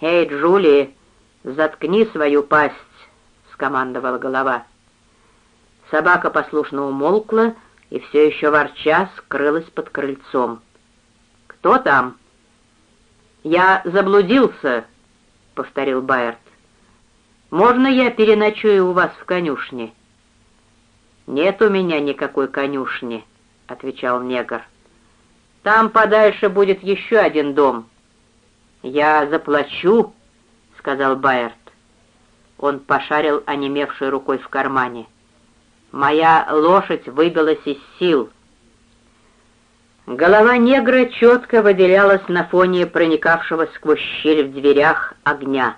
«Эй, Джули, заткни свою пасть!» — скомандовала голова. Собака послушно умолкла и все еще ворча скрылась под крыльцом. «Кто там?» «Я заблудился», — повторил Байерт. «Можно я переночую у вас в конюшне?» «Нет у меня никакой конюшни», — отвечал негр. «Там подальше будет еще один дом». «Я заплачу», — сказал Байерт. Он пошарил онемевшей рукой в кармане. «Моя лошадь выбилась из сил». Голова негра четко выделялась на фоне проникавшего сквозь щель в дверях огня.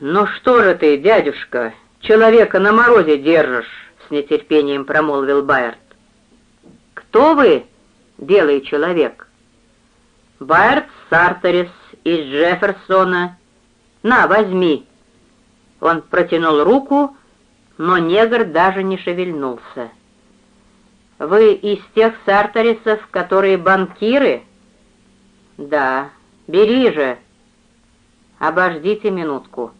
«Ну что же ты, дядюшка, человека на морозе держишь?» с нетерпением промолвил Байерт. «Кто вы, белый человек?» «Байерт Сартерис из Джефферсона. На, возьми!» Он протянул руку, но негр даже не шевельнулся. «Вы из тех Сартерисов, которые банкиры?» «Да, бери же!» «Обождите минутку».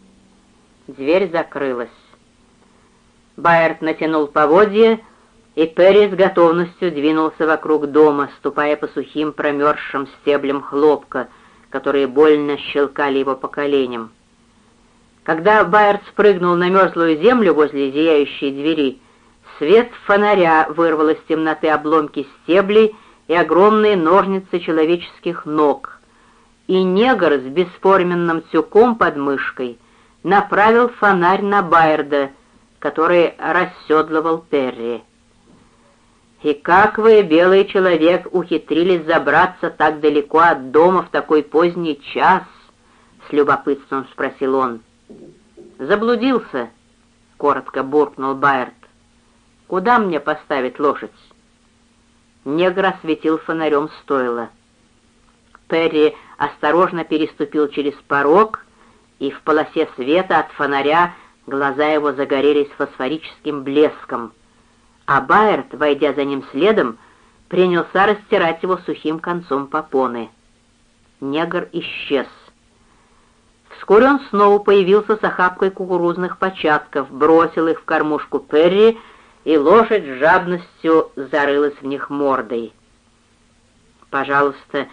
Дверь закрылась. Байерт натянул поводья, и Перри с готовностью двинулся вокруг дома, ступая по сухим промерзшим стеблям хлопка, которые больно щелкали его по коленям. Когда Байерт спрыгнул на мерзлую землю возле зияющей двери, свет фонаря вырвал из темноты обломки стеблей и огромные ножницы человеческих ног, и негр с бесформенным тюком под мышкой направил фонарь на Байерда — который расседлывал Перри. «И как вы, белый человек, ухитрились забраться так далеко от дома в такой поздний час?» — с любопытством спросил он. «Заблудился», — коротко буркнул Байерт. «Куда мне поставить лошадь?» Негр осветил фонарем стойло. Перри осторожно переступил через порог, и в полосе света от фонаря Глаза его загорелись фосфорическим блеском, а Байерт, войдя за ним следом, принялся растирать его сухим концом попоны. Негр исчез. Вскоре он снова появился с охапкой кукурузных початков, бросил их в кормушку Перри, и лошадь с жадностью зарылась в них мордой. «Пожалуйста,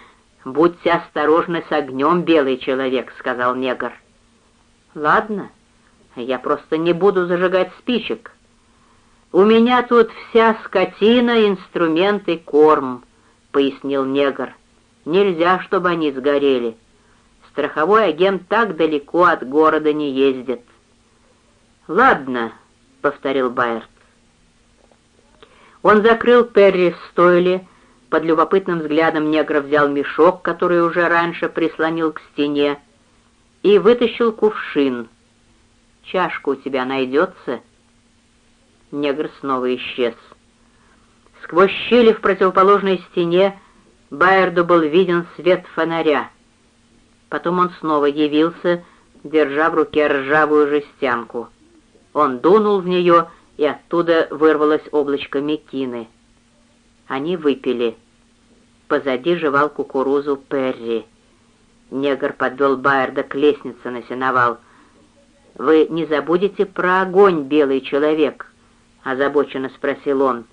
будьте осторожны с огнем, белый человек», — сказал негр. «Ладно», я просто не буду зажигать спичек. У меня тут вся скотина, инструменты, корм, — пояснил негр. Нельзя, чтобы они сгорели. Страховой агент так далеко от города не ездит. «Ладно», — повторил Байерт. Он закрыл Перри в стойле, под любопытным взглядом негра взял мешок, который уже раньше прислонил к стене, и вытащил кувшин — Чашка у тебя найдется?» Негр снова исчез. Сквозь щели в противоположной стене Байерду был виден свет фонаря. Потом он снова явился, держа в руке ржавую жестянку. Он дунул в нее, и оттуда вырвалось облачко мекины. Они выпили. Позади жевал кукурузу Перри. Негр подвел Байерда к лестнице на сеновал — «Вы не забудете про огонь, белый человек?» — озабоченно спросил он.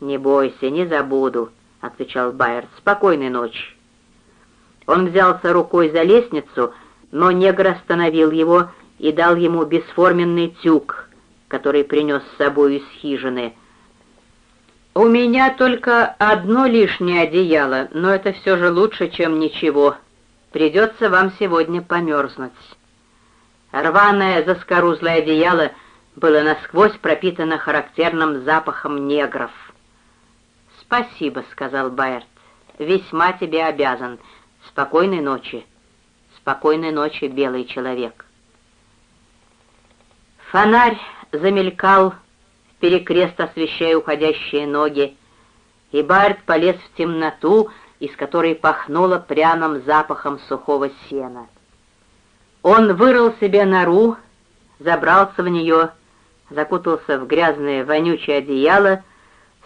«Не бойся, не забуду», — отвечал Байерд. «Спокойной ночи». Он взялся рукой за лестницу, но негр остановил его и дал ему бесформенный тюк, который принес с собой из хижины. «У меня только одно лишнее одеяло, но это все же лучше, чем ничего. Придется вам сегодня померзнуть». Рваное заскорузлое одеяло было насквозь пропитано характерным запахом негров. «Спасибо», — сказал Байерт. «Весьма тебе обязан. Спокойной ночи. Спокойной ночи, белый человек». Фонарь замелькал, перекрест освещая уходящие ноги, и Байерт полез в темноту, из которой пахнуло пряным запахом сухого сена. Он вырыл себе нору, забрался в нее, закутался в грязное вонючее одеяло,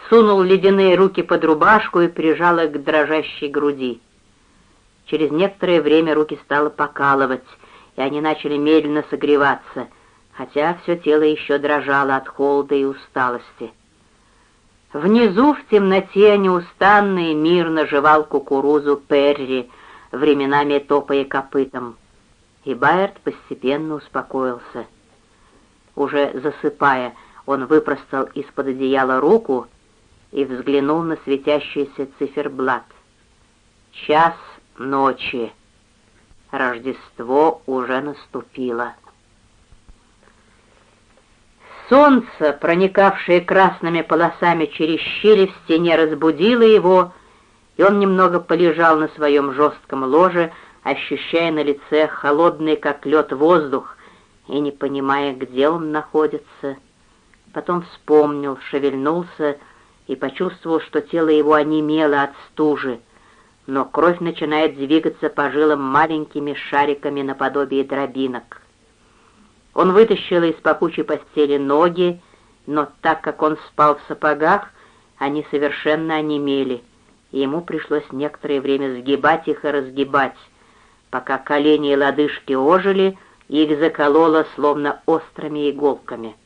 сунул ледяные руки под рубашку и прижал их к дрожащей груди. Через некоторое время руки стало покалывать, и они начали медленно согреваться, хотя все тело еще дрожало от холода и усталости. Внизу в темноте неустанно и мирно жевал кукурузу Перри, временами топая копытом. И Байерт постепенно успокоился. Уже засыпая, он выпростал из-под одеяла руку и взглянул на светящийся циферблат. Час ночи. Рождество уже наступило. Солнце, проникавшее красными полосами через щели в стене, разбудило его, и он немного полежал на своем жестком ложе, ощущая на лице холодный, как лед, воздух, и не понимая, где он находится. Потом вспомнил, шевельнулся и почувствовал, что тело его онемело от стужи, но кровь начинает двигаться по жилам маленькими шариками наподобие дробинок. Он вытащил из пахучей постели ноги, но так как он спал в сапогах, они совершенно онемели, и ему пришлось некоторое время сгибать их и разгибать, пока колени и лодыжки ожили, их закололо словно острыми иголками.